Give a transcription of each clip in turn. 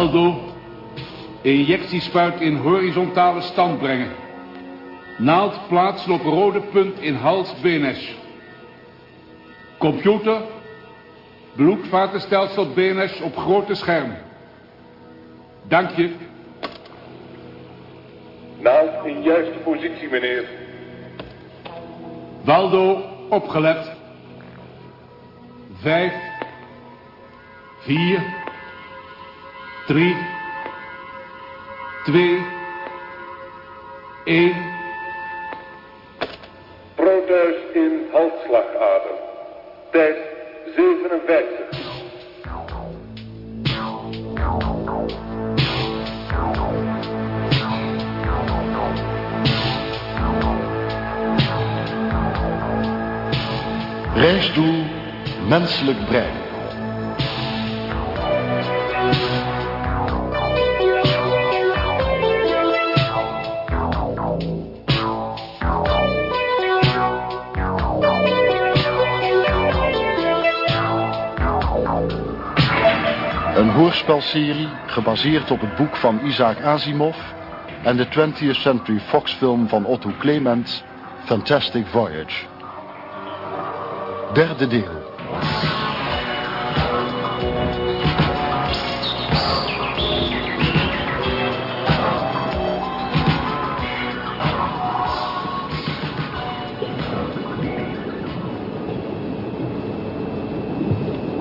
Waldo, injectiespuit in horizontale stand brengen. Naald plaatsen op rode punt in hals BNS. Computer, bloedvatenstelsel BNS op grote scherm. Dank je. Naald in juiste positie, meneer. Waldo, opgelet. Vijf, vier, drie, twee, één. Proteus in halsslagader. Tijd 57. Reisdoel menselijk brein. Hoorspelserie gebaseerd op het boek van Isaac Asimov en de 20th Century Fox film van Otto Clements, Fantastic Voyage. Derde deel.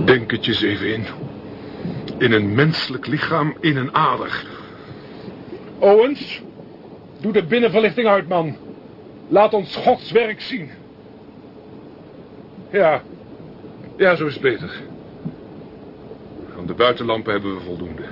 Denk het eens even in. In een menselijk lichaam, in een ader. Owens, doe de binnenverlichting uit, man. Laat ons Gods werk zien. Ja, ja, zo is het beter. Van de buitenlampen hebben we voldoende.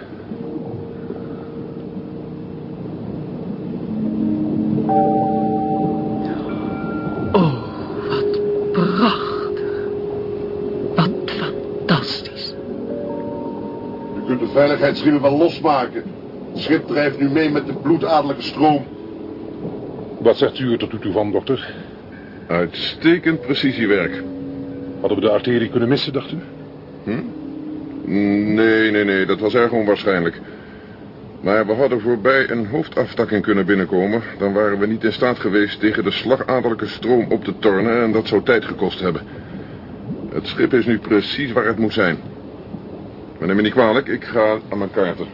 Veiligheidsriemen wel losmaken. Het schip drijft nu mee met de bloedadellijke stroom. Wat zegt u er tot u toe van, dokter? Uitstekend precisiewerk. Hadden we de arterie kunnen missen, dacht u? Hm? Nee, nee, nee, dat was erg onwaarschijnlijk. Maar we hadden voorbij een hoofdaftakking kunnen binnenkomen... dan waren we niet in staat geweest tegen de slagaderlijke stroom op te tornen... en dat zou tijd gekost hebben. Het schip is nu precies waar het moet zijn. Maar neem me niet kwalijk, ik ga aan mijn kaarten.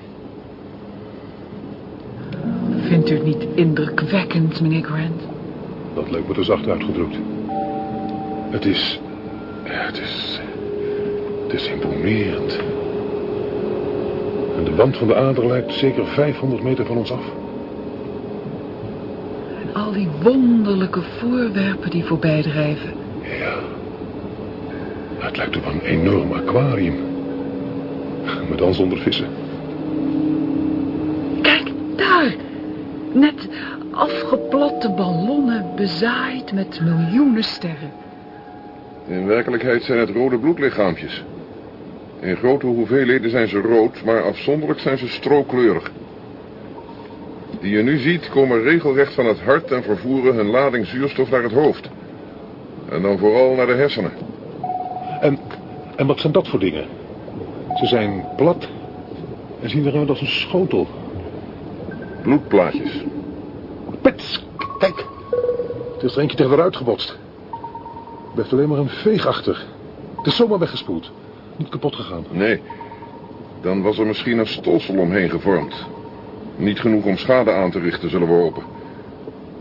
Vindt u het niet indrukwekkend, meneer Grant? Dat leuk me te zacht uitgedrukt. Het is... Het is... Het is imponerend. En de wand van de ader lijkt zeker 500 meter van ons af. En al die wonderlijke voorwerpen die voorbij drijven. Ja. Het lijkt op een enorm aquarium. Maar dan zonder vissen. Kijk, daar. Net afgeplatte ballonnen bezaaid met miljoenen sterren. In werkelijkheid zijn het rode bloedlichaampjes. In grote hoeveelheden zijn ze rood, maar afzonderlijk zijn ze strookleurig. Die je nu ziet komen regelrecht van het hart en vervoeren hun lading zuurstof naar het hoofd. En dan vooral naar de hersenen. En, en wat zijn dat voor dingen? Ze zijn plat en zien eruit als een schotel. Bloedplaatjes. Pets, kijk. Het is er eentje tegen eruit gebotst. Er blijft alleen maar een veeg achter. Het is zomaar weggespoeld. Niet kapot gegaan. Nee, dan was er misschien een stolsel omheen gevormd. Niet genoeg om schade aan te richten, zullen we hopen.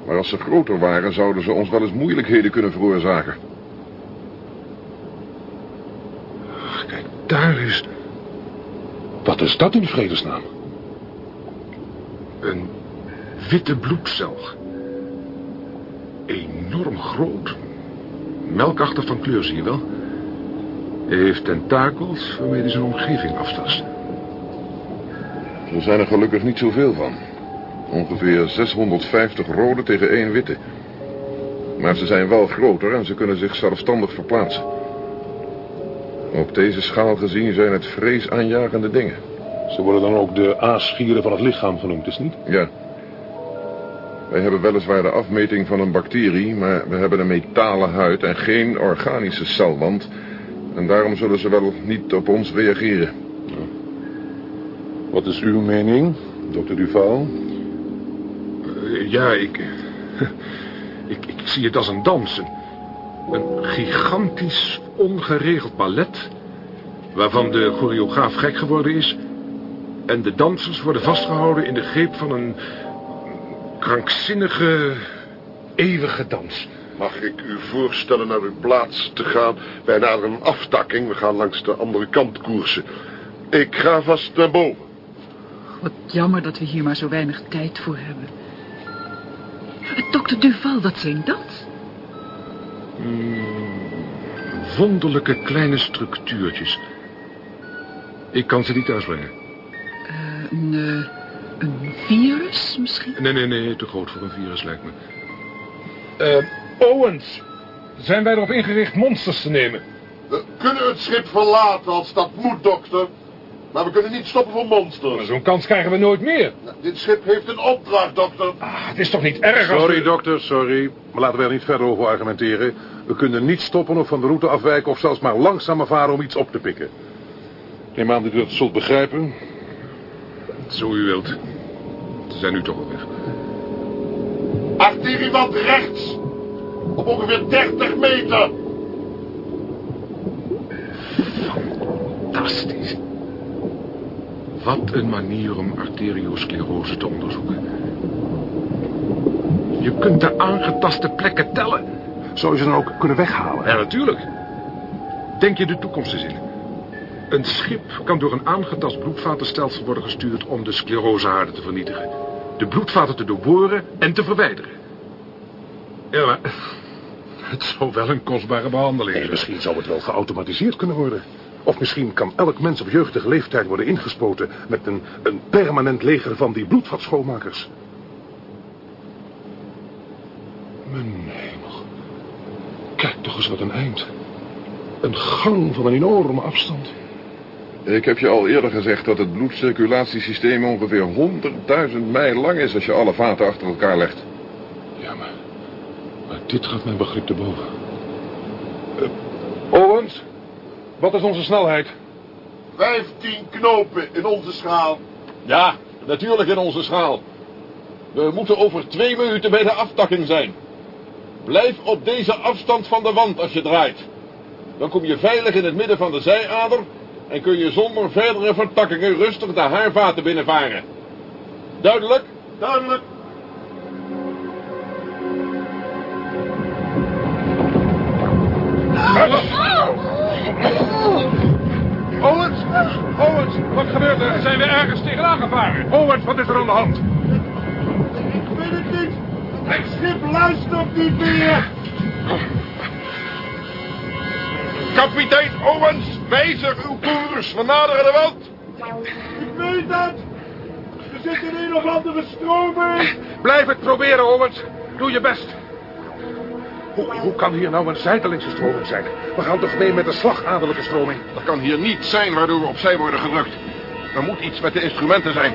Maar als ze groter waren, zouden ze ons wel eens moeilijkheden kunnen veroorzaken. Kijk, daar is... Wat is dat in vredesnaam? Een witte bloedcel. Enorm groot. Melkachtig van kleur, zie je wel. Hij heeft tentakels waarmee hij zijn omgeving aftast. Er zijn er gelukkig niet zoveel van. Ongeveer 650 rode tegen één witte. Maar ze zijn wel groter en ze kunnen zich zelfstandig verplaatsen. Op deze schaal gezien zijn het vreesaanjagende dingen. Ze worden dan ook de aasvieren van het lichaam genoemd, is niet? Ja. Wij hebben weliswaar de afmeting van een bacterie, maar we hebben een metalen huid en geen organische celwand. En daarom zullen ze wel niet op ons reageren. Wat is uw mening, dokter Duval? Eh, ja, ik, ik... Ik zie het als een dans. Een, gigantisch, ongeregeld ballet... waarvan de choreograaf gek geworden is... en de dansers worden vastgehouden in de greep van een... krankzinnige, eeuwige dans. Mag ik u voorstellen naar uw plaats te gaan? Wij naderen een aftakking. We gaan langs de andere kant koersen. Ik ga vast naar boven. Wat jammer dat we hier maar zo weinig tijd voor hebben. Dokter Duval, wat zijn dat? Wonderlijke kleine structuurtjes. Ik kan ze niet uitbrengen. Eh, een, eh, een virus misschien? Nee, nee, nee, te groot voor een virus lijkt me. Eh, Owens, zijn wij erop ingericht monsters te nemen? We kunnen het schip verlaten als dat moet, dokter. Maar we kunnen niet stoppen voor Maar monsters. zo'n kans krijgen we nooit meer. Nou, Dit schip heeft een opdracht, dokter. Ah, het is toch niet erg als Sorry, we- dokter, sorry. Maar laten we er niet verder over argumenteren. We kunnen niet stoppen of van de route afwijken... of zelfs maar langzamer varen om iets op te pikken. Neem aan dat u dat zult begrijpen. Zo u wilt. Ze zijn nu toch al weg. Arteriewand rechts. Op ongeveer 30 meter. Fantastisch. Wat een manier om arteriosclerose te onderzoeken. Je kunt de aangetaste plekken tellen. Zou je ze dan ook kunnen weghalen? Ja, natuurlijk. Denk je de toekomst eens in. Een schip kan door een aangetast bloedvatenstelsel worden gestuurd om de sclerosehaarden te vernietigen. De bloedvaten te doorboren en te verwijderen. Ja, maar het zou wel een kostbare behandeling Nee, zijn. misschien zou het wel geautomatiseerd kunnen worden. Of misschien kan elk mens op jeugdige leeftijd worden ingespoten... met een, een permanent leger van die bloedvatschoonmakers. Mijn hemel. Kijk toch eens wat een eind. Een gang van een enorme afstand. Ik heb je al eerder gezegd dat het bloedcirculatiesysteem ongeveer 100.000 mijl lang is als je alle vaten achter elkaar legt. Ja, maar... Maar dit gaat mijn begrip te boven. Eh, Owens, wat is onze snelheid? 15 knopen in onze schaal. Ja, natuurlijk in onze schaal. We moeten over twee minuten bij de aftakking zijn. Blijf op deze afstand van de wand als je draait. Dan kom je veilig in het midden van de zijader... en kun je zonder verdere vertakkingen rustig de haarvaten binnenvaren. Duidelijk? Duidelijk. Owens! Owens, wat gebeurt er? Zijn we ergens tegenaan gevaren? Owens, wat is er aan de hand? Ik weet het niet. Het schip luistert niet meer. Kapitein Owens, wijzig uw koers. We naderen de wand. Ik weet dat. We zitten in een of andere stroming. Blijf het proberen, Owens. Doe je best. Hoe, hoe kan hier nou een zijdelingse stroming zijn? We gaan toch mee met de slagaderlijke stroming? Dat kan hier niet zijn waardoor we opzij worden gedrukt. Er moet iets met de instrumenten zijn.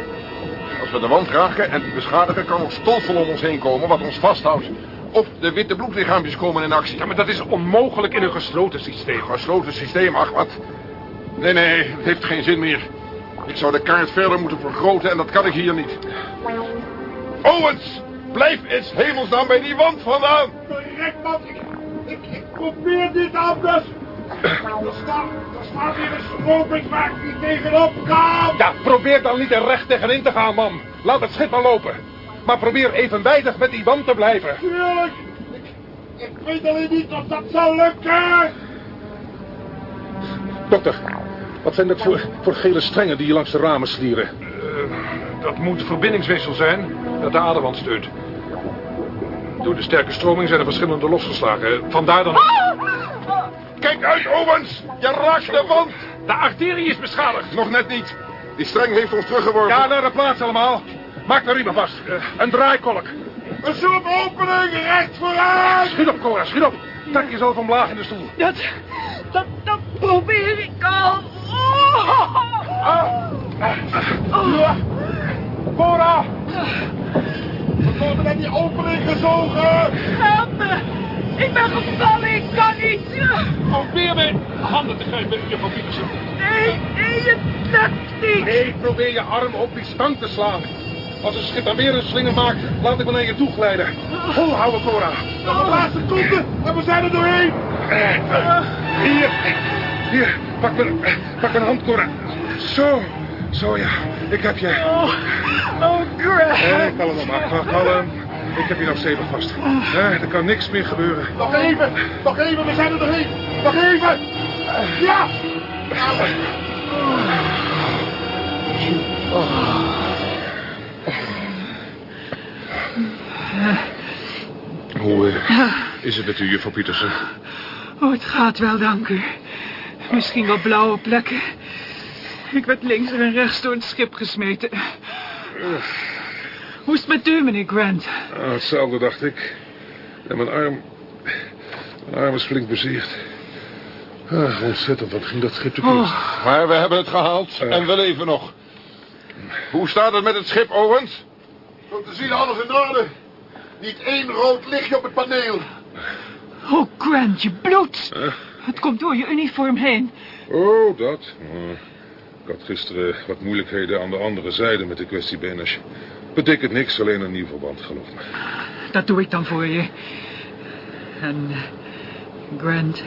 Als we de wand raken en die beschadigen, kan er stolsel om ons heen komen wat ons vasthoudt. Of de witte bloedlichaampjes komen in actie. Ja, maar dat is onmogelijk in een gesloten systeem. Gesloten systeem, ach wat. Nee, nee, het heeft geen zin meer. Ik zou de kaart verder moeten vergroten en dat kan ik hier niet. Owens, blijf eens hemelsnaam bij die wand vandaan. Ik, ik, ik probeer dit anders. Er staat, er staat weer een stroming waar ik niet tegenop kan. Ja, probeer dan niet er recht tegenin te gaan, man. Laat het schip maar lopen. Maar probeer evenwijdig met die wand te blijven. Tuurlijk. Ik, ik weet alleen niet of dat zal lukken. Dokter, wat zijn dat voor, voor gele strengen die hier langs de ramen slieren? dat moet verbindingswissel zijn dat de aderwand steunt. Door de sterke stroming zijn er verschillende losgeslagen. Vandaar dan... Kijk uit, Owens. Je raakt de wand. De arterie is beschadigd. Nog net niet. Die streng heeft ons teruggeworpen. Ja, naar de plaats allemaal. Maak de riemen vast. Eh, een draaikolk. Een soort opening recht vooruit. Schiet op, Cora, schiet op. Trek jezelf omlaag in de stoel. Dat, dat, dat probeer ik al. Cora! We worden naar die opening gezogen. Help me. Ik ben gevallen, ik kan niet. Probeer me handen te grijpen, juffrouw Pietersen. Nee, nee, het lukt niet. Nee, probeer je arm op die stang te slaan. Als een schip dan weer een slinger maakt, laat ik me naar je toe glijden. Volhouden, Cora. Nog een laatste seconde en we zijn er doorheen. Hier, hier, pak mijn, pak mijn hand, Cora. Zo, zo ja, ik heb je. Oh, oh, Grant. Eh, kalm maar, kalm. Ik heb je nog stevig vast. Eh, er kan niks meer gebeuren. Nog even, nog even, we zijn er doorheen. Nog even. Ja. Hoe eh, is het met u, juffrouw Pietersen? Oh, het gaat wel, dank u. Misschien wel blauwe plekken. Ik werd links en rechts door het schip gesmeten. Hoe is het met u, meneer Grant? Ah, hetzelfde, dacht ik. En mijn arm... Mijn arm is flink bezeerd. Ah, ontzettend, wat ging dat schip te koers. Oh, Maar we hebben het gehaald Eh. en we leven nog. Hoe staat het met het schip, Owens? Zo te zien alles in orde. Niet één rood lichtje op het paneel. oh, Grant, je bloed. Eh? Het komt door je uniform heen. Oh, dat. Ik had gisteren wat moeilijkheden aan de andere zijde met de kwestie Benes. Betekent niks, alleen een nieuw verband, geloof me. Dat doe ik dan voor je. En, Grant,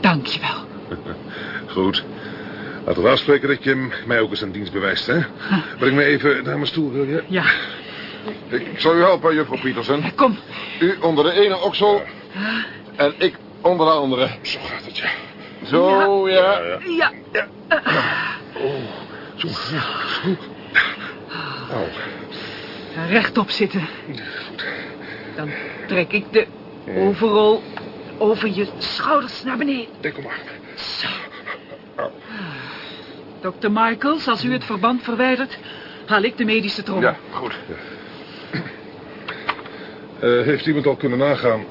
dank je wel. Goed. Laten we afspreken dat je mij ook eens een dienst bewijst, hè? Breng me even naar mijn stoel, wil je? Ja, Ik zal u helpen, juffrouw Pietersen. kom. U onder de ene oksel en ik onder de andere. Zo gaat het, ja. Zo, ja. Ja, Zo, ja, zo. Au. rechtop zitten. Dan trek ik de overal over je schouders naar beneden. Denk hem maar. Zo. Dr. Michaels, als u het verband verwijdert, haal ik de medische trommel. Ja, goed. Eh, heeft iemand al kunnen nagaan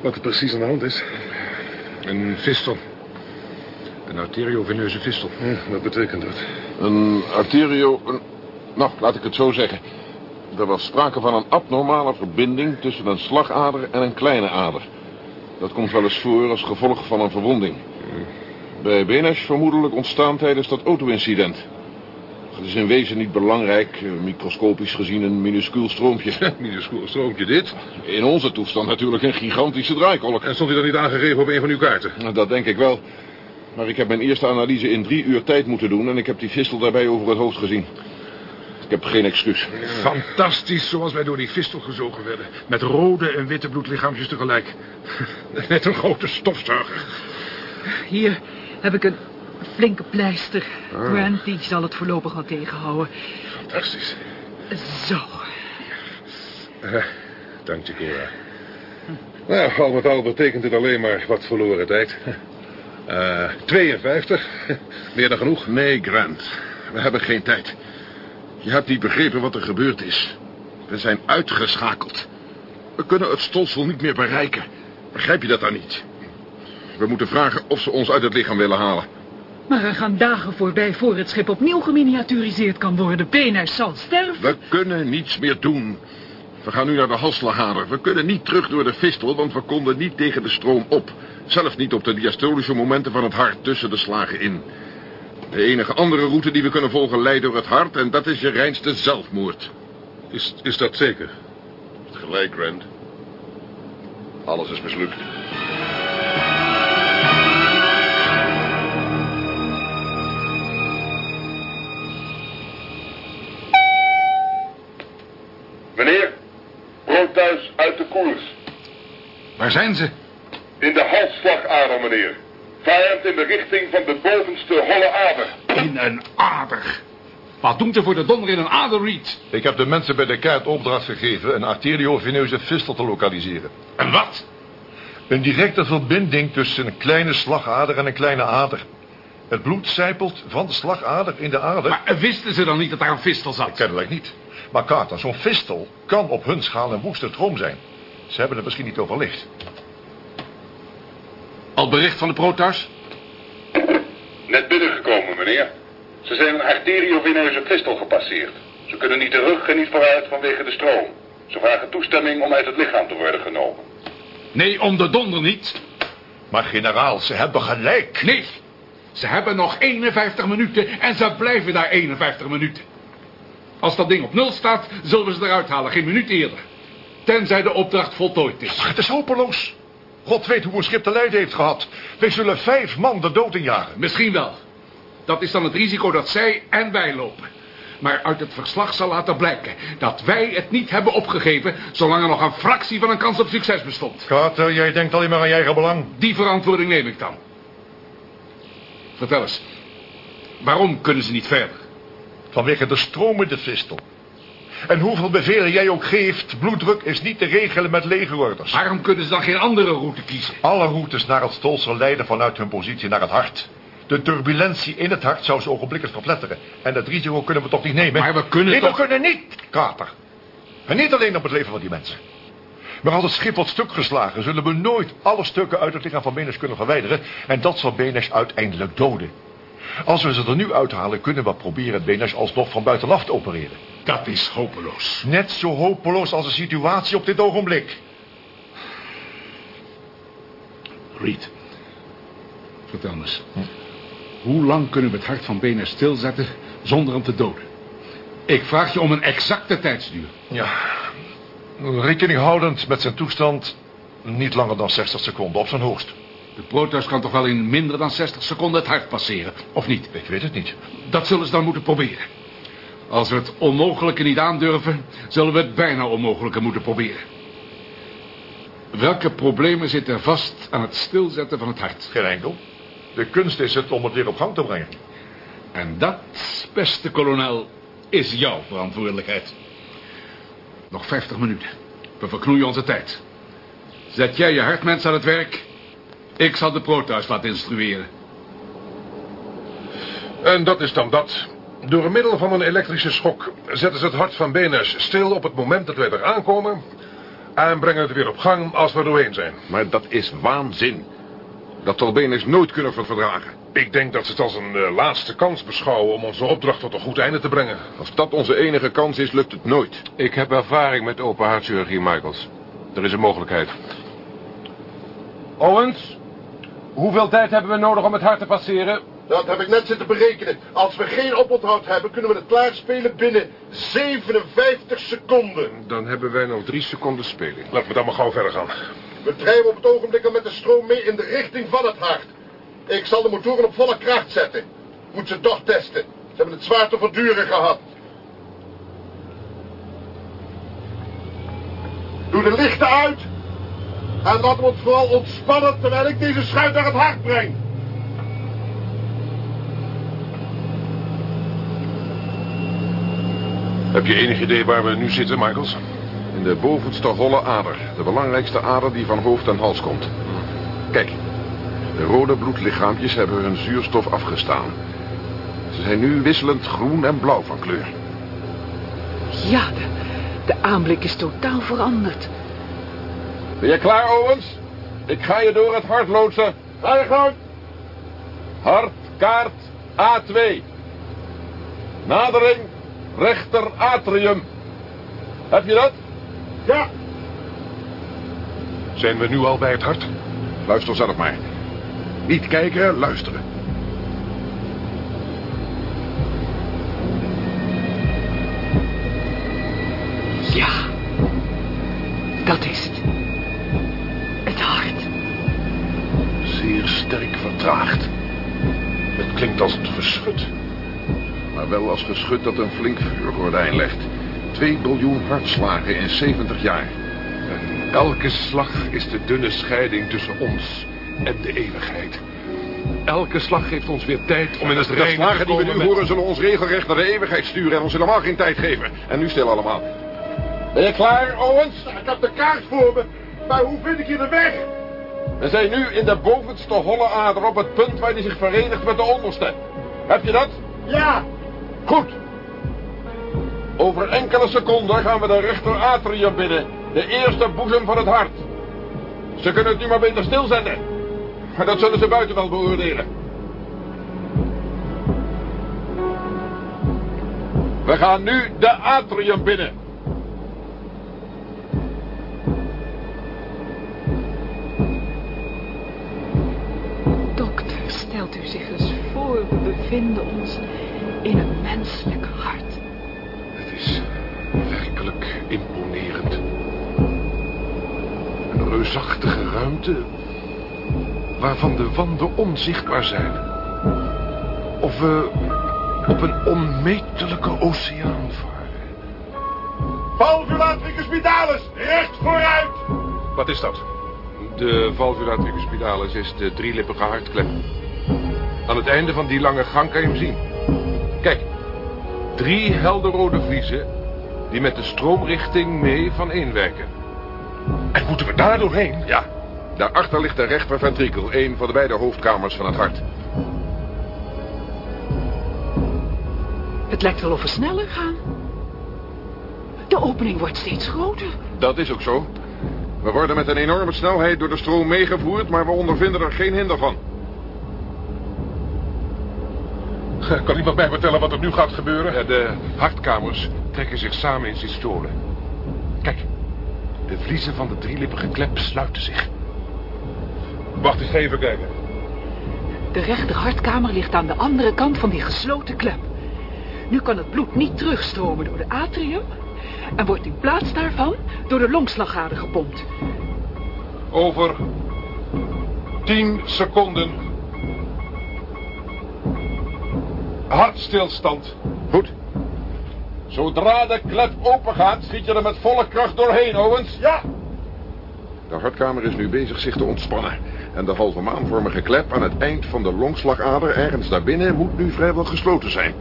wat er precies aan de hand is? Een fistel. Een arterioveneuze fistel. Ja, wat betekent dat? Een arterio... Een, nou, laat ik het zo zeggen. Er was sprake van een abnormale verbinding tussen een slagader en een kleine ader. Dat komt wel eens voor als gevolg van een verwonding. Bij Benes vermoedelijk ontstaan tijdens dat auto-incident. Het is in wezen niet belangrijk, eh, microscopisch gezien een minuscuul stroompje. Minuscuul stroompje dit. In onze toestand natuurlijk een gigantische draaikolk. En stond hij dan niet aangegeven op een van uw kaarten? Nou, Dat denk ik wel. Maar ik heb mijn eerste analyse in drie uur tijd moeten doen... en ik heb die fistel daarbij over het hoofd gezien. Ik heb geen excuus. Fantastisch zoals wij door die fistel gezogen werden. Met rode en witte bloedlichaampjes tegelijk. Net een grote stofzuiger. Hier heb ik een flinke pleister. Grant, die zal het voorlopig wel tegenhouden. Fantastisch. Zo. Eh, dank je, Cora. Nou, al met al betekent dit alleen maar wat verloren tijd. Eh 52. Meer dan genoeg. Nee, Grant. We hebben geen tijd. Je hebt niet begrepen wat er gebeurd is. We zijn uitgeschakeld. We kunnen het stolsel niet meer bereiken. Begrijp je dat dan niet? We moeten vragen of ze ons uit het lichaam willen halen. Maar er gaan dagen voorbij voor het schip opnieuw geminiaturiseerd kan worden. Penis zal sterven. We kunnen niets meer doen. We gaan nu naar de halsslagader. We kunnen niet terug door de fistel, want we konden niet tegen de stroom op. Zelfs niet op de diastolische momenten van het hart tussen de slagen in. De enige andere route die we kunnen volgen leidt door het hart... en dat is je reinste zelfmoord. Is, is dat zeker? Gelijk, Grant. Alles is mislukt. Waar zijn ze? In de halsslagader, meneer. Vijand in de richting van de bovenste holle ader. In een ader. Wat doet er voor de donder in een ader, Reed? Ik heb de mensen bij de kaart opdracht gegeven een arterioveneuze fistel te lokaliseren. En wat? Een directe verbinding tussen een kleine slagader en een kleine ader. Het bloed zijpelt van de slagader in de ader. Maar eh, wisten ze dan niet dat daar een fistel zat? Kennelijk niet. Maar Carter, zo'n fistel kan op hun schaal een woeste droom zijn. Ze hebben het misschien niet overlicht. Al bericht van de protars? Net binnengekomen, meneer. Ze zijn een arterioveneuze fistel gepasseerd. Ze kunnen niet terug en niet vooruit vanwege de stroom. Ze vragen toestemming om uit het lichaam te worden genomen. Nee, om de donder niet. Maar generaal, ze hebben gelijk. Nee, ze hebben nog 51 minuten en ze blijven daar 51 minuten. Als dat ding op nul staat, zullen we ze eruit halen, geen minuut eerder. Tenzij de opdracht voltooid is. Maar het is hopeloos. God weet hoe een schip te lijden heeft gehad. Wij zullen vijf man de dood injagen. Misschien wel. Dat is dan het risico dat zij en wij lopen. Maar uit het verslag zal laten blijken dat wij het niet hebben opgegeven... zolang er nog een fractie van een kans op succes bestond. Carter, jij denkt alleen maar aan je eigen belang. Die verantwoording neem ik dan. Vertel eens. Waarom kunnen ze niet verder? Vanwege de stroom in de Vistel. En hoeveel bevelen jij ook geeft, bloeddruk is niet te regelen met legerorders. Waarom kunnen ze dan geen andere route kiezen? Alle routes naar het stolsel leiden vanuit hun positie naar het hart. De turbulentie in het hart zou ze ogenblikkelijk verpletteren. En dat risico kunnen we toch niet nemen? Maar we kunnen nee, toch... we kunnen niet, Carter. En niet alleen op het leven van die mensen. Maar als het schip wordt stuk geslagen... zullen we nooit alle stukken uit het lichaam van Benes kunnen verwijderen... en dat zal Benes uiteindelijk doden. Als we ze er nu uithalen... kunnen we proberen Benes alsnog van buitenaf te opereren. Dat is hopeloos. Net zo hopeloos als de situatie op dit ogenblik. Reed, vertel me eens. Hoe lang kunnen we het hart van Benes stilzetten zonder hem te doden? Ik vraag je om een exacte tijdsduur. Ja, rekening houdend met zijn toestand... niet langer dan 60 seconden op zijn hoogst. De Proteus kan toch wel in minder dan 60 seconden het hart passeren, of niet? Ik weet het niet. Dat zullen ze dan moeten proberen. Als we het onmogelijke niet aandurven, zullen we het bijna onmogelijke moeten proberen. Welke problemen zitten vast aan het stilzetten van het hart? Geen enkel. De kunst is het om het weer op gang te brengen. En dat, beste kolonel, is jouw verantwoordelijkheid. Nog 50 minuten. We verknoeien onze tijd. Zet jij je hartmens aan het werk. Ik zal de Proteus laten instrueren. En dat is dan dat. Door middel van een elektrische schok zetten ze het hart van Benes stil op het moment dat wij er aankomen... en brengen het weer op gang als we er doorheen zijn. Maar dat is waanzin. Dat zal Benes nooit kunnen verdragen. Ik denk dat ze het als een eh, laatste kans beschouwen om onze opdracht tot een goed einde te brengen. Als dat onze enige kans is, lukt het nooit. Ik heb ervaring met open hartchirurgie, Michaels. Er is een mogelijkheid. Owens, hoeveel tijd hebben we nodig om het hart te passeren? Dat heb ik net zitten berekenen. Als we geen oponthoud hebben, kunnen we het klaarspelen binnen 57 seconden. Dan hebben wij nog drie seconden speling. Laten we dan maar gauw verder gaan. We drijven op het ogenblik al met de stroom mee in de richting van het hart. Ik zal de motoren op volle kracht zetten. Moet ze toch testen. Ze hebben het zwaar te verduren gehad. Doe de lichten uit. En laten we ons vooral ontspannen terwijl ik deze schuit naar het hart breng. Heb je enig idee waar we nu zitten, Michaels? In de bovenste holle ader. De belangrijkste ader die van hoofd en hals komt. Kijk, de rode bloedlichaampjes hebben hun zuurstof afgestaan. Ze zijn nu wisselend groen en blauw van kleur. Ja, de, de aanblik is totaal veranderd. Ben je klaar, Owens? Ik ga je door het hart loodsen. Ga je gang. Hartkaart A2. Nadering rechter atrium. Heb je dat? Ja. Zijn we nu al bij het hart? Luister zelf maar. Niet kijken, luisteren. Geschut. Maar wel als geschut dat een flink vuurgordijn legt. 2 biljoen hartslagen in 70 jaar. En elke slag is de dunne scheiding tussen ons en de eeuwigheid. Elke slag geeft ons weer tijd om in het De reine te slagen die we komen nu met- horen zullen ons regelrecht naar de eeuwigheid sturen... en ons helemaal geen tijd geven. En nu stil allemaal. Ben je klaar, Owens? Ik heb de kaart voor me. Maar hoe vind ik hier de weg? We zijn nu in de bovenste holle ader op het punt waar die zich verenigt met de onderste. Heb je dat? Ja. Goed. Over enkele seconden gaan we de rechter atrium binnen. De eerste boezem van het hart. Ze kunnen het nu maar beter stilzetten. Maar dat zullen ze buiten wel beoordelen. We gaan nu de atrium binnen. Bevinden ons in een menselijk hart. Het is werkelijk imponerend. Een reusachtige ruimte waarvan de wanden onzichtbaar zijn. Of we op een onmetelijke oceaan varen. Valvula tricuspitalis, recht vooruit! Wat is dat? De valvula tricuspitalis is de drielippige hartklep. Aan het einde van die lange gang kan je hem zien. Kijk, drie helderrode vliezen die met de stroomrichting mee van één werken. En moeten we daar doorheen? Ja, daarachter ligt de rechterventrikel, een van de beide hoofdkamers van het hart. Het lijkt wel of we sneller gaan. De opening wordt steeds groter. Dat is ook zo. We worden met een enorme snelheid door de stroom meegevoerd, maar we ondervinden er geen hinder van. Kan iemand mij vertellen wat er nu gaat gebeuren? de hartkamers trekken zich samen in systolen. Kijk, de vliezen van de drielippige klep sluiten zich. Wacht, ga even kijken. De rechter hartkamer ligt aan de andere kant van die gesloten klep. Nu kan het bloed niet terugstromen door de atrium... en wordt in plaats daarvan door de longslagader gepompt. Over tien seconden. Hartstilstand. Goed. Zodra de klep open gaat, schiet je er met volle kracht doorheen, Owens. Ja! De hartkamer is nu bezig zich te ontspannen. En de halve maanvormige klep aan het eind van de longslagader ergens daarbinnen moet nu vrijwel gesloten zijn.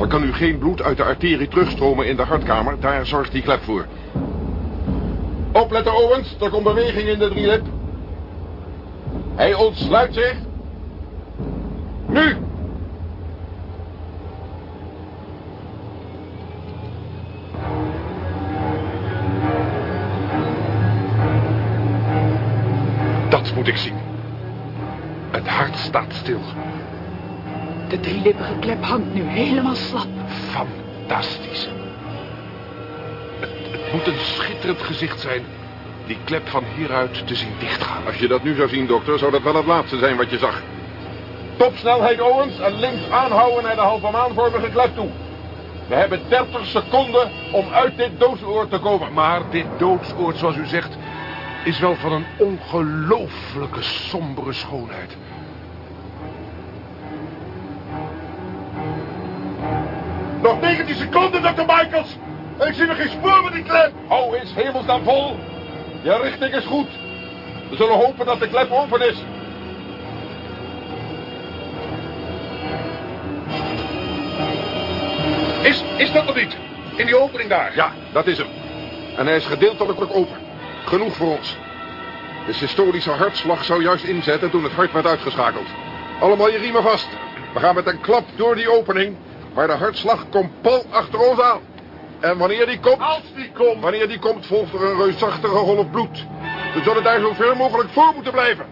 Er kan nu geen bloed uit de arterie terugstromen in de hartkamer. Daar zorgt die klep voor. Opletten, Owens. Er komt beweging in de drielip. Hij ontsluit zich. Nu! De drielippige klep hangt nu helemaal slap. Fantastisch. Het, het moet een schitterend gezicht zijn... die klep van hieruit te zien dichtgaan. Als je dat nu zou zien, dokter, zou dat wel het laatste zijn wat je zag. Topsnelheid, Owens. En links aanhouden naar de halve maanvormige klep toe. We hebben 30 seconden om uit dit doodsoord te komen. Maar dit doodsoord, zoals u zegt... is wel van een ongelooflijke sombere schoonheid. Nog 19 seconden, Dr. Michaels! En ik zie nog geen spoor van die klep! Hou eens hemelsnaam vol. Je richting is goed. We zullen hopen dat de klep open is. Is, is dat nog niet? In die opening daar? Ja, dat is hem. En hij is gedeeltelijk open. Genoeg voor ons. De systolische hartslag zou juist inzetten toen het hart werd uitgeschakeld. Allemaal je riemen vast. We gaan met een klap door die opening, maar de hartslag komt pal achter ons aan. En wanneer die komt... Als die komt! Wanneer die komt, volgt er een reusachtige golf bloed. We zullen daar zo ver mogelijk voor moeten blijven.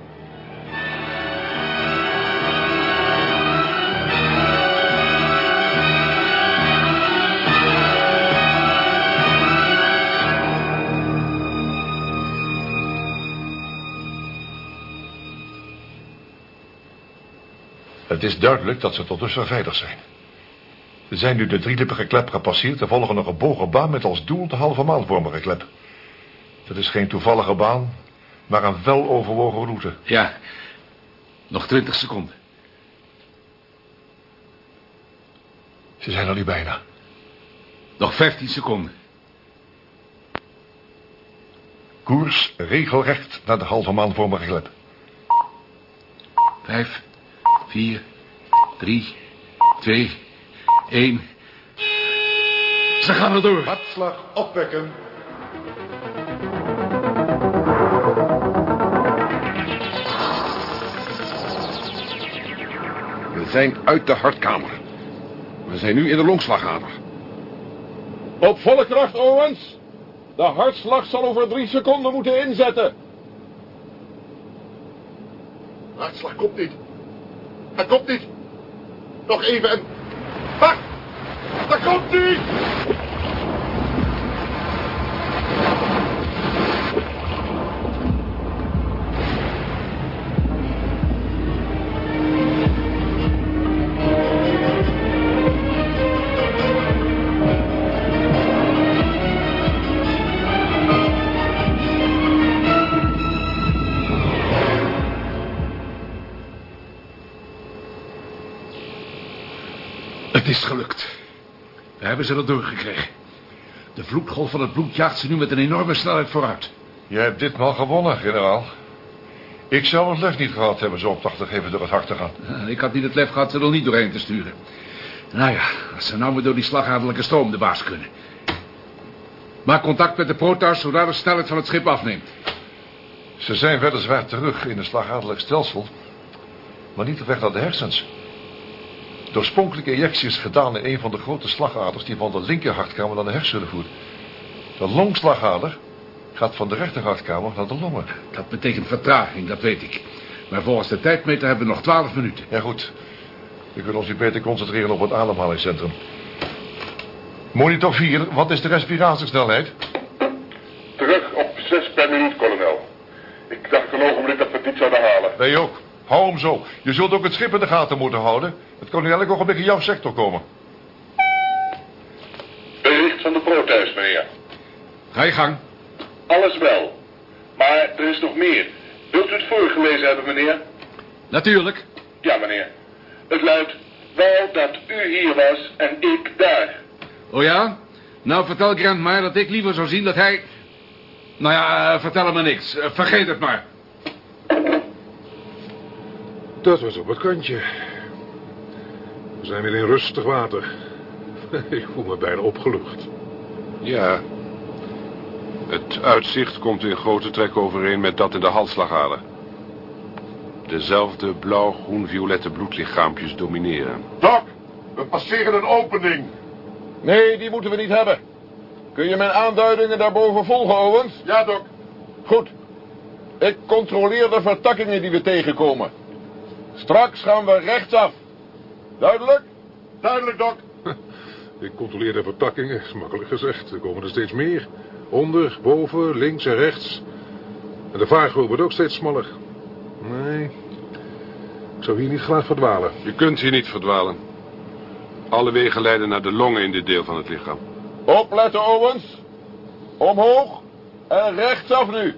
Het is duidelijk dat ze tot dusver veilig zijn. Ze zijn nu de drielippige klep gepasseerd en volgen een gebogen baan met als doel de halve maanvormige klep. Dat is geen toevallige baan, maar een wel overwogen route. Ja, nog twintig seconden. Ze zijn er nu bijna. Nog vijftien seconden. Koers regelrecht naar de halve maanvormige klep. Vijf, vier, drie, twee, één. Ze gaan er door. Hartslag opwekken. We zijn uit de hartkamer. We zijn nu in de longslagader. Op volle kracht, Owens. De hartslag zal over drie seconden moeten inzetten. De hartslag komt niet. Hij komt niet. Nog even en komt-ie! Het is gelukt. Hebben ze erdoor gekregen. De vloedgolf van het bloed jaagt ze nu met een enorme snelheid vooruit. Je hebt ditmaal gewonnen, generaal. Ik zou het lef niet gehad hebben zo opdracht even door het hart te gaan. Ik had niet het lef gehad ze er niet doorheen te sturen. Nou ja, als ze nou maar door die slagadelijke stroom de baas kunnen. Maak contact met de Protas zodra de snelheid van het schip afneemt. Ze zijn weliswaar terug in het slagadelijk stelsel, maar niet op weg naar de hersens. De oorspronkelijke injectie is gedaan in een van de grote slagaders die van de linkerhartkamer naar de hersenen voert. De longslagader gaat van de rechterhartkamer naar de longen. Dat betekent vertraging, dat weet ik. Maar volgens de tijdmeter hebben we nog twaalf minuten. Ja goed, we kunnen ons nu beter concentreren op het ademhalingscentrum. Monitor 4, wat is de respiratiesnelheid? Terug op 6 per minuut, kolonel. Ik dacht een ogenblik dat we het niet zouden halen. Wij ook. Hou hem zo. Je zult ook het schip in de gaten moeten houden. Het kan nu elk ogenblik in jouw sector komen. Bericht van de protest, meneer. Ga je gang. Alles wel. Maar er is nog meer. Wilt u het voorgelezen hebben, meneer? Natuurlijk. Ja, meneer. Het luidt, wel dat u hier was en ik daar. Oh ja? Nou, vertel Grant maar dat ik liever zou zien dat hij... Nou ja, eh, vertel hem maar niks. Eh, vergeet het maar. Dat was op het kantje. We zijn weer in rustig water. Ik voel me bijna opgelucht. Ja. Het uitzicht komt in grote trek overeen met dat in de halsslagader. Dezelfde blauw-groen-violette bloedlichaampjes domineren. Doc, we passeren een opening. Nee, die moeten we niet hebben. Kun je mijn aanduidingen daarboven volgen, Owens? Ja, Doc. Goed. Ik controleer de vertakkingen die we tegenkomen. Straks gaan we rechtsaf. Duidelijk? Duidelijk, Doc. Ik controleer de vertakkingen, is makkelijk gezegd. Er komen er steeds meer. Onder, boven, links en rechts. En de vaargroep wordt ook steeds smaller. Nee, ik zou hier niet graag verdwalen. Je kunt hier niet verdwalen. Alle wegen leiden naar de longen in dit deel van het lichaam. Opletten, Owens. Omhoog en rechtsaf nu.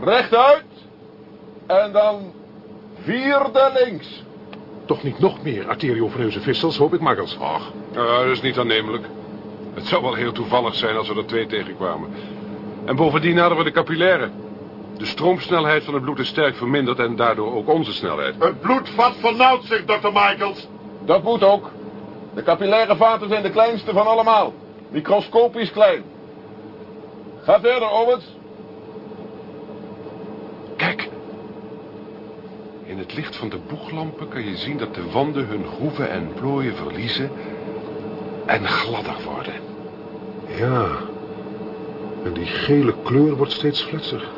Rechtuit. En dan vierde links. Toch niet nog meer arterioveneuze vissels, hoop ik makkels. Ach, ja, dat is niet aannemelijk. Het zou wel heel toevallig zijn als we er twee tegenkwamen. En bovendien hadden we de capillaire. De stroomsnelheid van het bloed is sterk verminderd en daardoor ook onze snelheid. Het bloedvat vernauwt zich, dokter Michaels. Dat moet ook. De capillaire vaten zijn de kleinste van allemaal. Microscopisch klein. Ga verder, Owens. Kijk. In het licht van de boeglampen kan je zien dat de wanden hun groeven en plooien verliezen en gladder worden. Ja, en die gele kleur wordt steeds flitser.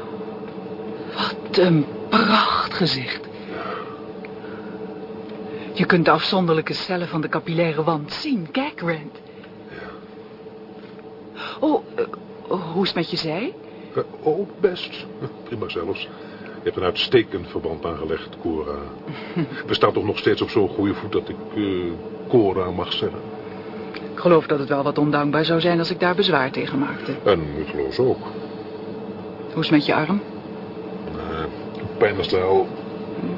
Wat een prachtgezicht. Je kunt de afzonderlijke cellen van de capillaire wand zien. Kijk, Rand. Oh, eh, hoe is het met je zij? Eh, oh, best. Prima zelfs. Je hebt een uitstekend verband aangelegd, Cora. We staan toch nog steeds op zo'n goede voet dat ik eh, Cora mag zeggen. Ik geloof dat het wel wat ondankbaar zou zijn als ik daar bezwaar tegen maakte. En ik ze ook. Hoe is het met je arm? Uh, pijnenstel.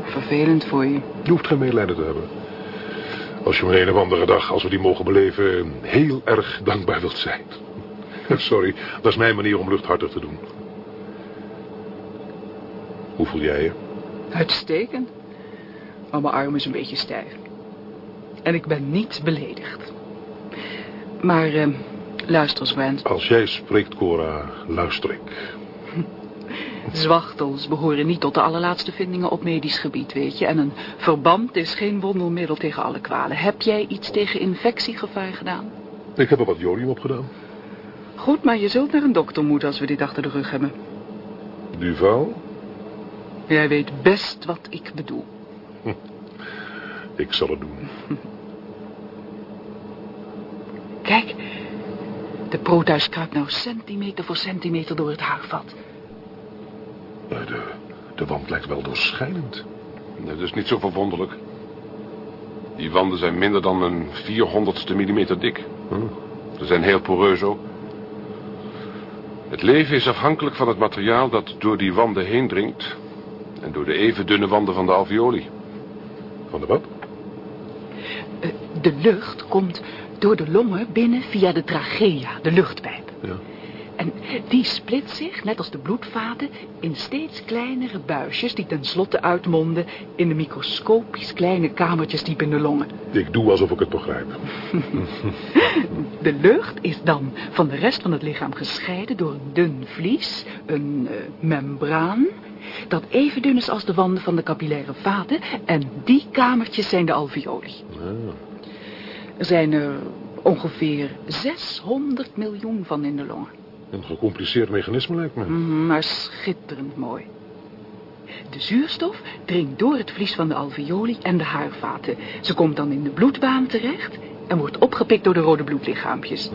Vervelend voor je. Je hoeft geen medelijden te hebben. Als je me een of andere dag, als we die mogen beleven, heel erg dankbaar wilt zijn. Sorry, dat is mijn manier om luchthartig te doen. Hoe voel jij je? Uitstekend. Maar mijn arm is een beetje stijf. En ik ben niet beledigd. Maar uh, luister eens, Rand. Als jij spreekt, Cora, luister ik. Zwachtels behoren niet tot de allerlaatste vindingen op medisch gebied, weet je. En een verband is geen wondermiddel tegen alle kwalen. Heb jij iets tegen infectiegevaar gedaan? Ik heb er wat jodium op gedaan. Goed, maar je zult naar een dokter moeten als we dit achter de rug hebben. Duval? Jij weet best wat ik bedoel. Hm. Ik zal het doen. Kijk, de protuis kruipt nou centimeter voor centimeter door het haarvat. De, de wand lijkt wel doorschijnend. Dat is niet zo verwonderlijk. Die wanden zijn minder dan een 400ste millimeter dik. Hm. Ze zijn heel poreus ook. Het leven is afhankelijk van het materiaal dat door die wanden heen dringt... en door de even dunne wanden van de alveoli. Van de wat? Uh, De lucht komt door de longen binnen via de trachea, de luchtpijp. Ja. En die split zich, net als de bloedvaten, in steeds kleinere buisjes... die tenslotte uitmonden in de microscopisch kleine kamertjes diep in de longen. Ik doe alsof ik het begrijp. De lucht is dan van de rest van het lichaam gescheiden door een dun vlies, een eh, membraan... dat even dun is als de wanden van de capillaire vaten... en die kamertjes zijn de alveoli. Er zijn er ongeveer 600 miljoen van in de longen. Een gecompliceerd mechanisme lijkt me. Mm, Maar schitterend mooi. De zuurstof dringt door het vlies van de alveoli en de haarvaten. Ze komt dan in de bloedbaan terecht en wordt opgepikt door de rode bloedlichaampjes.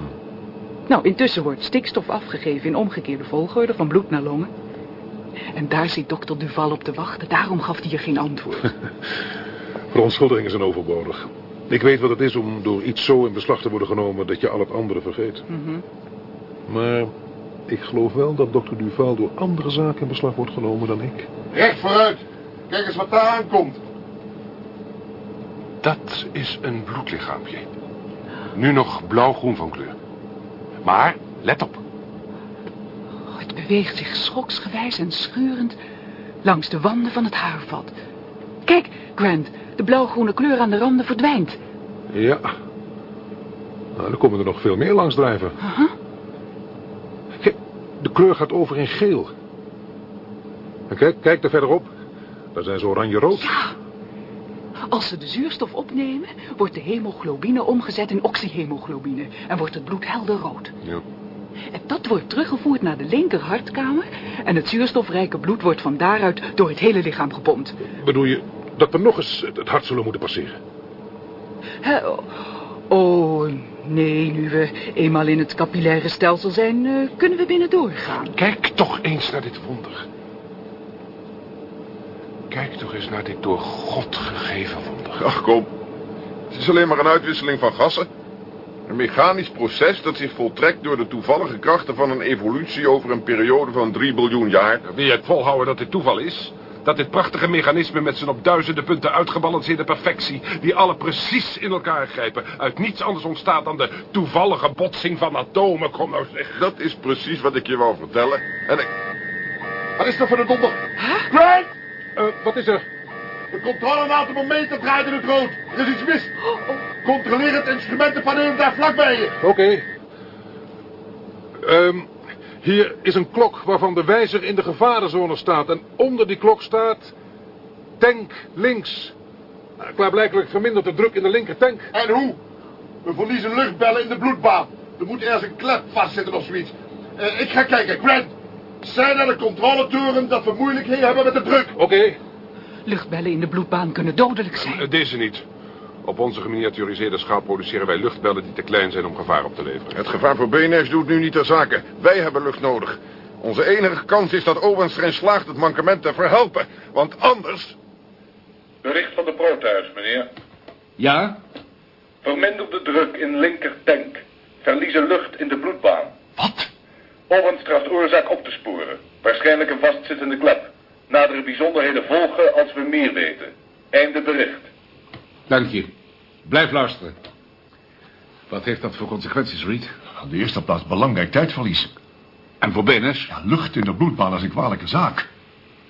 Nou, intussen wordt stikstof afgegeven in omgekeerde volgorde van bloed naar longen. En daar zit dokter Duval op te wachten. Daarom gaf hij je geen antwoord. Verontschuldigingen zijn overbodig. Ik weet wat het is om door iets zo in beslag te worden genomen dat je al het andere vergeet. Mhm. Maar ik geloof wel dat dokter Duval door andere zaken in beslag wordt genomen dan ik. Recht vooruit. Kijk eens wat daar aankomt. Dat is een bloedlichaampje. Nu nog blauw-groen van kleur. Maar, let op. Oh, het beweegt zich schoksgewijs en schurend langs de wanden van het haarvat. Kijk, Grant, de blauwgroene kleur aan de randen verdwijnt. Ja. Nou, dan komen er nog veel meer langs drijven. De kleur gaat over in geel. En kijk, kijk er verderop. Daar zijn ze oranje-rood. Ja. Als ze de zuurstof opnemen, wordt de hemoglobine omgezet in oxyhemoglobine en wordt het bloed helder rood. Ja. En dat wordt teruggevoerd naar de linker hartkamer en het zuurstofrijke bloed wordt van daaruit door het hele lichaam gepompt. Bedoel je dat we nog eens het hart zullen moeten passeren? Oh, nee, nu we eenmaal in het capillaire stelsel zijn, eh, kunnen we binnen doorgaan. Kijk toch eens naar dit wonder. Kijk toch eens naar dit door God gegeven wonder. Ach, kom. Het is alleen maar een uitwisseling van gassen. Een mechanisch proces dat zich voltrekt door de toevallige krachten van een evolutie over een periode van 3 biljoen jaar. Wil je het volhouden dat dit toeval is? Dat dit prachtige mechanisme met zijn op duizenden punten uitgebalanceerde perfectie... die alle precies in elkaar grijpen... uit niets anders ontstaat dan de toevallige botsing van atomen, kom nou zeg. Dat is precies wat ik je wou vertellen. En ik... Wat is er voor de donder? Grant! Eh, wat is er? De controleautomometer draait in het rood. Er is iets mis. Controleer het instrumentenpaneel daar vlakbij je. Oké. Ehm, hier is een klok waarvan de wijzer in de gevarenzone staat. En onder die klok staat... Tank links. Nou, Klaarblijkelijk vermindert de druk in de linker tank. En hoe? We verliezen luchtbellen in de bloedbaan. Er moet ergens een klep vastzitten of zoiets. Eh, ik ga kijken. Grant, zei naar de controletoren dat we moeilijkheden hebben met de druk. Oké. Luchtbellen in de bloedbaan kunnen dodelijk zijn. Eh, Deze niet. Op onze geminiaturiseerde schaal produceren wij luchtbellen die te klein zijn om gevaar op te leveren. Het gevaar voor BNS doet nu niet ter zake. Wij hebben lucht nodig. Onze enige kans is dat Owens erin slaagt het mankement te verhelpen. Want anders... Bericht van de proothuis, meneer. Ja? Verminderde druk in linker tank. Verliezen lucht in de bloedbaan. Wat? Owens tracht oorzaak op te sporen. Waarschijnlijk een vastzittende klep. Nadere bijzonderheden volgen als we meer weten. Einde bericht. Dank je. Blijf luisteren. Wat heeft dat voor consequenties, Reed? Aan de eerste plaats belangrijk tijdverlies. En voor Benes? Ja, lucht in de bloedbaan is een kwalijke zaak.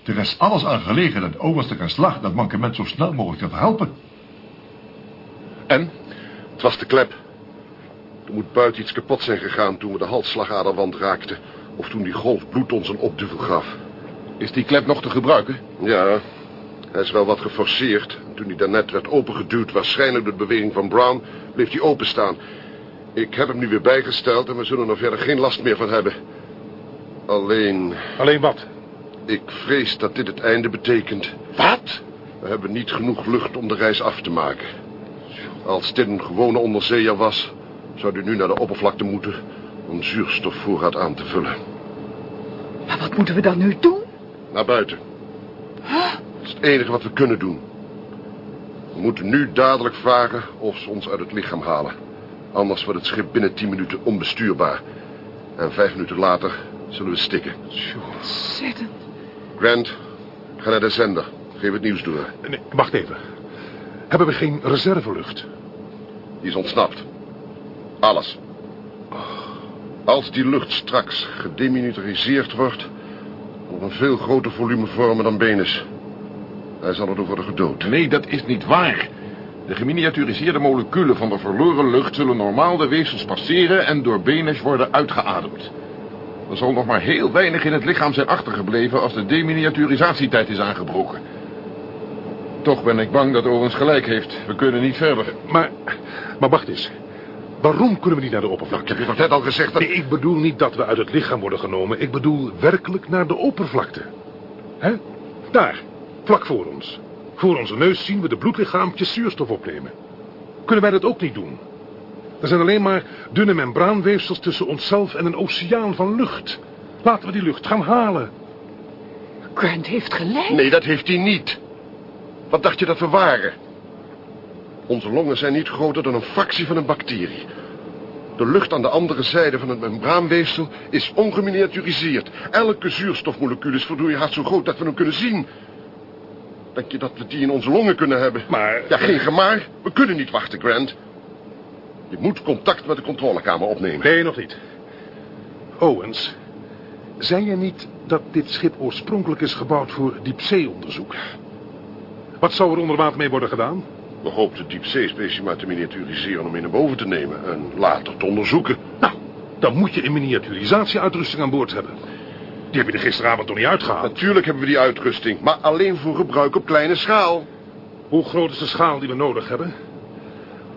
Er is alles aan gelegen dat Owens er slaagt dat mankement zo snel mogelijk te verhelpen. En? Het was de klep. Er moet buiten iets kapot zijn gegaan toen we de halsslagaderwand raakten. Of toen die golf bloed ons een opduvel gaf. Is die klep nog te gebruiken? Ja, hij is wel wat geforceerd. Toen hij daarnet werd opengeduwd, waarschijnlijk door de beweging van Brown, bleef hij openstaan. Ik heb hem nu weer bijgesteld en we zullen er verder geen last meer van hebben. Alleen, Alleen wat? ik vrees dat dit het einde betekent. Wat? We hebben niet genoeg lucht om de reis af te maken. Als dit een gewone onderzeeër was, zou hij nu naar de oppervlakte moeten om zuurstofvoorraad aan te vullen. Maar wat moeten we dan nu doen? Naar buiten. Het enige wat we kunnen doen. We moeten nu dadelijk vragen of ze ons uit het lichaam halen. Anders wordt het schip binnen tien minuten onbestuurbaar. En vijf minuten later zullen we stikken. Ontzettend. Grant, ga naar de zender. Geef het nieuws door. Nee, wacht even. Hebben we geen reservelucht? Die is ontsnapt. Alles. Als die lucht straks gedemilitariseerd wordt... op een veel groter volume vormen dan Benes. Hij zal erdoor worden gedood. Nee, dat is niet waar. De geminiaturiseerde moleculen van de verloren lucht zullen normaal de weefsels passeren en door Benes worden uitgeademd. Er zal nog maar heel weinig in het lichaam zijn achtergebleven als de deminiaturisatietijd is aangebroken. Toch ben ik bang dat Owens gelijk heeft. We kunnen niet verder. Maar, maar wacht eens. Waarom kunnen we niet naar de oppervlakte? Ik heb je toch net al gezegd dat... Nee, ik bedoel niet dat we uit het lichaam worden genomen. Ik bedoel werkelijk naar de oppervlakte. Hè? Daar, vlak voor ons. Voor onze neus zien we de bloedlichaampjes zuurstof opnemen. Kunnen wij dat ook niet doen? Er zijn alleen maar dunne membraanweefsels tussen onszelf en een oceaan van lucht. Laten we die lucht gaan halen. Grant heeft gelijk. Nee, dat heeft hij niet. Wat dacht je dat we waren? Onze longen zijn niet groter dan een fractie van een bacterie. De lucht aan de andere zijde van het membraanweefsel is ongeminiaturiseerd. Elke zuurstofmolecuul is hard zo groot dat we hem kunnen zien. Denk je dat we die in onze longen kunnen hebben? Maar... Ja, geen gemaar. We kunnen niet wachten, Grant. Je moet contact met de controlekamer opnemen. Nee, nog niet. Owens, zei je niet dat dit schip oorspronkelijk is gebouwd voor diepzeeonderzoek? Wat zou er onder water mee worden gedaan? We hoopten diepzeespecimen te miniaturiseren om mee naar boven te nemen en later te onderzoeken. Nou, dan moet je een miniaturisatieuitrusting aan boord hebben. Die heb je er gisteravond nog niet uitgehaald. Natuurlijk hebben we die uitrusting, maar alleen voor gebruik op kleine schaal. Hoe groot is de schaal die we nodig hebben?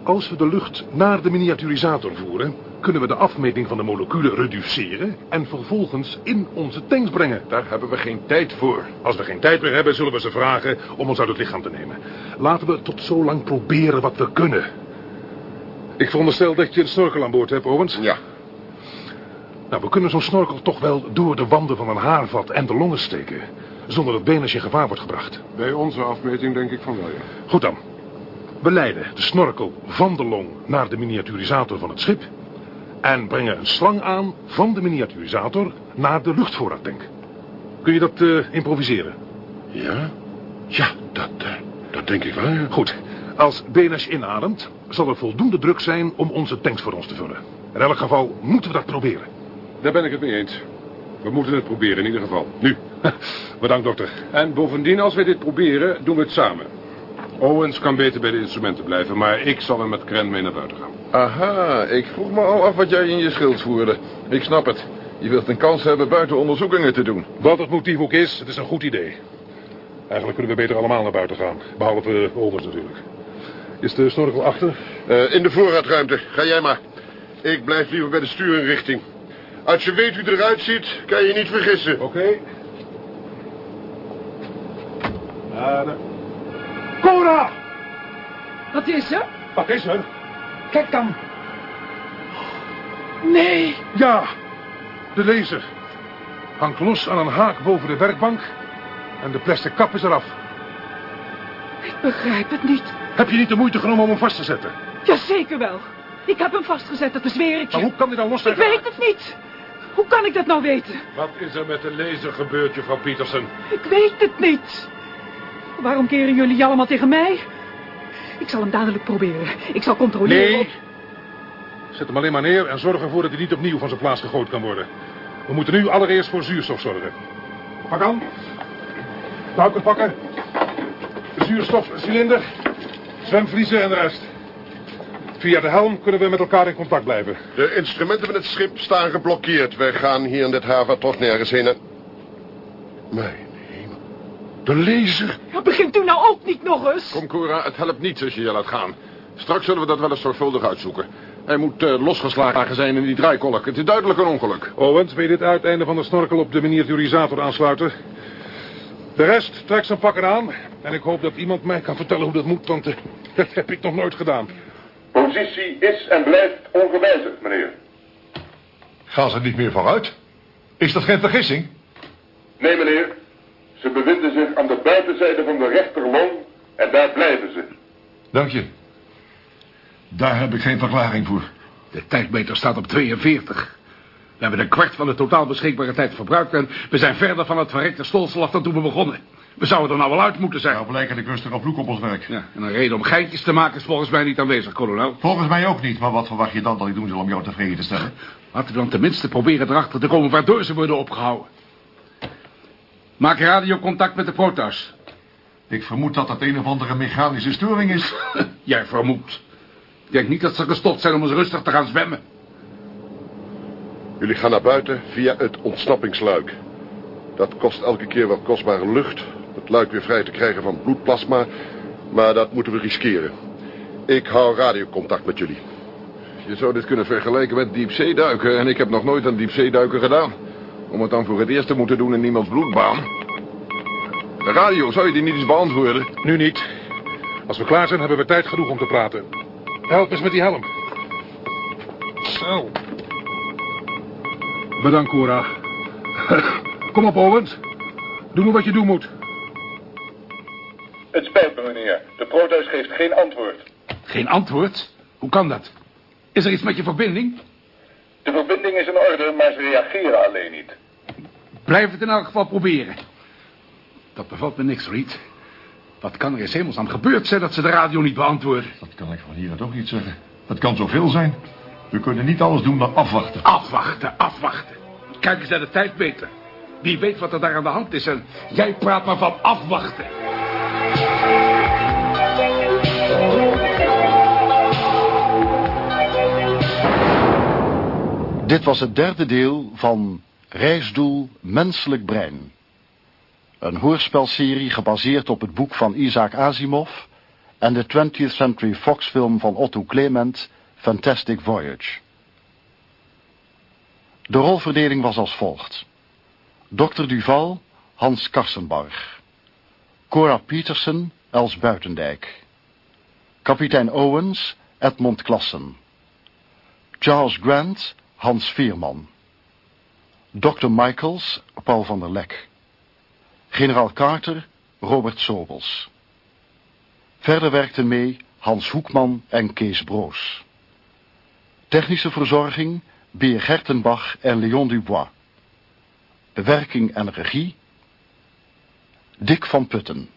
Als we de lucht naar de miniaturisator voeren... kunnen we de afmeting van de moleculen reduceren... en vervolgens in onze tanks brengen. Daar hebben we geen tijd voor. Als we geen tijd meer hebben, zullen we ze vragen om ons uit het lichaam te nemen. Laten we tot zo lang proberen wat we kunnen. Ik veronderstel dat je een snorkel aan boord hebt, Owens? Ja. Nou, we kunnen zo'n snorkel toch wel door de wanden van een haarvat en de longen steken... zonder dat Benes in gevaar wordt gebracht. Bij onze afmeting denk ik van wel, ja. Goed dan. We leiden de snorkel van de long naar de miniaturisator van het schip... en brengen een slang aan van de miniaturisator naar de luchtvoorraadtank. Kun je dat uh, improviseren? Ja? Ja, dat, uh, dat denk ik wel, ja. Goed. Als Benes inademt, zal er voldoende druk zijn om onze tanks voor ons te vullen. In elk geval moeten we dat proberen. Daar ben ik het mee eens. We moeten het proberen in ieder geval. Nu. Bedankt, dokter. En bovendien, als wij dit proberen, doen we het samen. Owens kan beter bij de instrumenten blijven, maar ik zal hem met Kren mee naar buiten gaan. Aha, ik vroeg me al af wat jij in je schild voerde. Ik snap het. Je wilt een kans hebben buiten onderzoekingen te doen. Wat het motief ook is, het is een goed idee. Eigenlijk kunnen we beter allemaal naar buiten gaan. Behalve Owens natuurlijk. Is de snorkel achter? Uh, in de voorraadruimte. Ga jij maar. Ik blijf liever bij de stuurinrichting. Als je weet hoe het eruit ziet, kan je je niet vergissen. Oké. Okay. Uh, Cora! Wat is er? Wat is er? Kijk dan. Nee. Ja, de laser. Hangt los aan een haak boven de werkbank. En de plastic kap is eraf. Ik begrijp het niet. Heb je niet de moeite genomen om hem vast te zetten? Jazeker wel. Ik heb hem vastgezet, dat bezweer ik je. Maar hoe kan hij dan los zijn? Ik weet het niet. Hoe kan ik dat nou weten? Wat is er met de laser gebeurd, juffrouw Pietersen? Ik weet het niet. Waarom keren jullie allemaal tegen mij? Ik zal hem dadelijk proberen. Ik zal controleren... Nee. Zet hem alleen maar neer en zorg ervoor dat hij niet opnieuw van zijn plaats gegooid kan worden. We moeten nu allereerst voor zuurstof zorgen. Pak aan. Duiken pakken. Zuurstofcilinder. Zwemvliezen en de rest. Via de helm kunnen we met elkaar in contact blijven. De instrumenten van het schip staan geblokkeerd. Wij gaan hier in dit haven toch nergens heen. En... Mijn hemel. De laser. Ja, begint u nou ook niet nog eens? Kom, Cora, het helpt niet als je je laat gaan. Straks zullen we dat wel eens zorgvuldig uitzoeken. Hij moet uh, losgeslagen zijn in die draaikolk. Het is duidelijk een ongeluk. Owens, wil je dit uiteinde van de snorkel op de miniaturisator aansluiten? De rest trekt zijn pakken aan. En ik hoop dat iemand mij kan vertellen hoe dat moet, want uh, dat heb ik nog nooit gedaan. Positie is en blijft ongewijzigd, meneer. Gaan ze niet meer vooruit? Is dat geen vergissing? Nee, meneer. Ze bevinden zich aan de buitenzijde van de rechterlong en daar blijven ze. Dank je. Daar heb ik geen verklaring voor. De tijdmeter staat op 42. We hebben een kwart van de totaal beschikbare tijd verbruikt... en we zijn verder van het verrekte stolsel af dan toen we begonnen. We zouden er nou wel uit moeten zijn. Nou, ik rustig op vloek op ons werk. Ja, en een reden om geintjes te maken is volgens mij niet aanwezig, kolonel. Volgens mij ook niet, maar wat verwacht je dan dat ik doen zal om jou tevreden te stellen? Laten we dan tenminste proberen erachter te komen waardoor ze worden opgehouden. Maak radiocontact met de protas. Ik vermoed dat dat een of andere mechanische storing is. Jij vermoedt. Ik denk niet dat ze gestopt zijn om eens rustig te gaan zwemmen. Jullie gaan naar buiten via het ontsnappingsluik. Dat kost elke keer wat kostbare lucht. Het luik weer vrij te krijgen van bloedplasma. Maar dat moeten we riskeren. Ik hou radiocontact met jullie. Je zou dit kunnen vergelijken met diepzeeduiken. En ik heb nog nooit een diepzeeduiken gedaan. Om het dan voor het eerst te moeten doen in iemands bloedbaan. De radio, zou je die niet eens beantwoorden? Nu niet. Als we klaar zijn, hebben we tijd genoeg om te praten. Help eens met die helm. Zo. Bedankt, Cora. Kom op, Owens. Doe nu wat je doen moet. Het spijt me, meneer. De proteus geeft geen antwoord. Geen antwoord? Hoe kan dat? Is er iets met je verbinding? De verbinding is in orde, maar ze reageren alleen niet. Blijf het in elk geval proberen. Dat bevalt me niks, Reed. Wat kan er in hemelsnaam gebeurd zijn dat ze de radio niet beantwoorden? Dat kan ik van hieruit ook niet zeggen. Dat kan zoveel zijn. We kunnen niet alles doen dan afwachten. Afwachten, afwachten. Kijk eens naar de tijd beter. Wie weet wat er daar aan de hand is en jij praat maar van afwachten. Dit was het derde deel van Reisdoel Menselijk Brein. Een hoorspelserie gebaseerd op het boek van Isaac Asimov en de 20th Century Fox film van Otto Clement, Fantastic Voyage. De rolverdeling was als volgt. Dr. Duval, Hans Karsenbarg. Cora Petersen, Els Buitendijk. Kapitein Owens, Edmond Klassen. Charles Grant, Hans Veerman. Dr. Michaels, Paul van der Lek. Generaal Carter, Robert Sobels. Verder werkten mee Hans Hoekman en Kees Broos. Technische verzorging, Beer Gertenbach en Leon Dubois. Bewerking en regie, Dick van Putten.